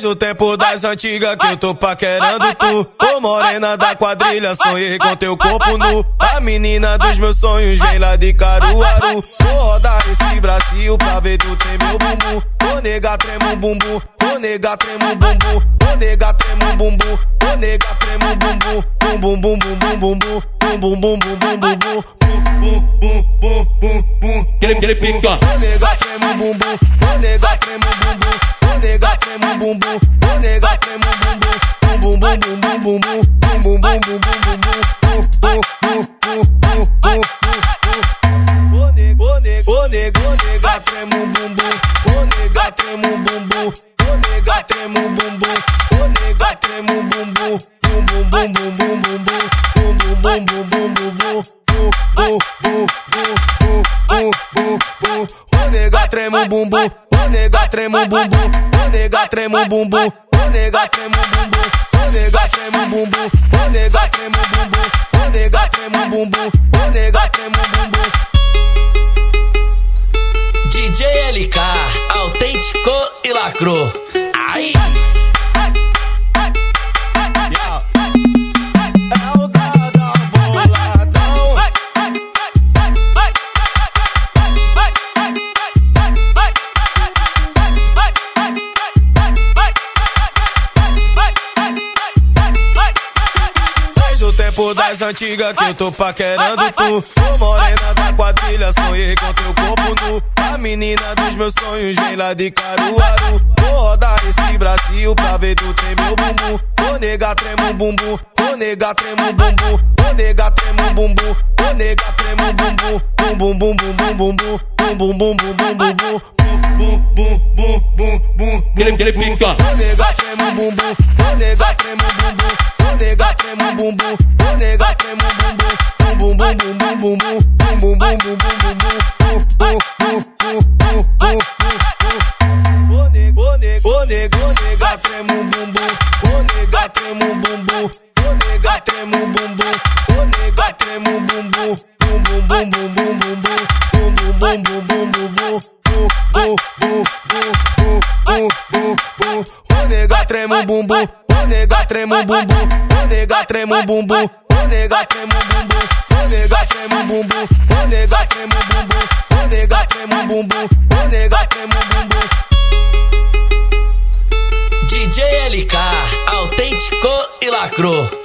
Desde o tempo das antigas que eu tô paquerando tu. Ô morena da quadrilha, sonhei com teu corpo nu. A menina dos meus sonhos vem lá de Caruaru. Vou rodar esse Brasil pra ver tu tem meu bumbum. Ô nega trema um bumbum, ô nega trema um bumbum. Ô nega trema um bumbum, ô nega trema um bumbum. Bum bum bum bum bum bum bum bum bum bum bum bum bum bum bum bum bum pique, ó. Ô nega trema um bumbum, ô nega trema um bumbum. Nega trema um bumbum, ô nega trema um bumbum. Bum bum bum bum bum bum bum bum bum bum bum bum bum bum bum bum bum bum Ô nega, ô nega, ô nega, ô nega trema um bumbum. Ô nega trema um bumbum. Ô nega trema um bumbum. Ô nega trema um bumbum. Bum bum bum bum bum bum bum. Bum bum bum bum bum bum bum. Bum bum bum bum bum bum bum. Ô nega trema um bumbum. Ô nega trema um bumbum. Nega trema um bumbum. Ô nega trema um bumbum. Ô nega trema um bumbum. Ô nega trema um bumbum. Ô nega trema um bumbum. Ô nega trema um bumbum. DJ LK, autêntico e lacrou. Ai! Desde o tempo das antigas que eu tô paquerando tu. Ô morena da quadrilha, sonhei com teu corpo nu. A menina dos meus sonhos vem lá de Caruaru. Vou rodar esse Brasil pra ver tu tem meu bumbum. Ô nega trema um bumbum, ô nega trema um bumbum. Ô nega trema um bumbum, ô nega trema um bumbum. Bum bum bum bum bum bum bum. Bum bum bum bum bum bum bum. Bum bum bum bum bum bum. Pique, ó. Ô nega trema um bumbum, ô nega trema um bumbum. Nega trema um bumbum, ô nega trema um bumbum. Bum bum bum bum bum bum bum. Bum bum bum bum bum bum bum. Bum bum bum bum bum bum bum. Ô nega, ô nega, ô nega, ô nega trema um bumbum. Ô nega trema um bumbum. Ô nega trema um bumbum. Ô nega trema um bumbum. Bum bum bum bum bum bum bum. Bum bum bum bum bum bum bum. Bum bum bum bum bum bum bum. Ô nega trema um bumbum. Ô nega trema um bumbum. Nega trema um bumbum. Ô nega trema um bumbum. Ô nega trema um bumbum. Ô nega trema um bumbum. Ô nega trema um bumbum. Ô nega trema um bumbum. DJ LK, autêntico e lacrou.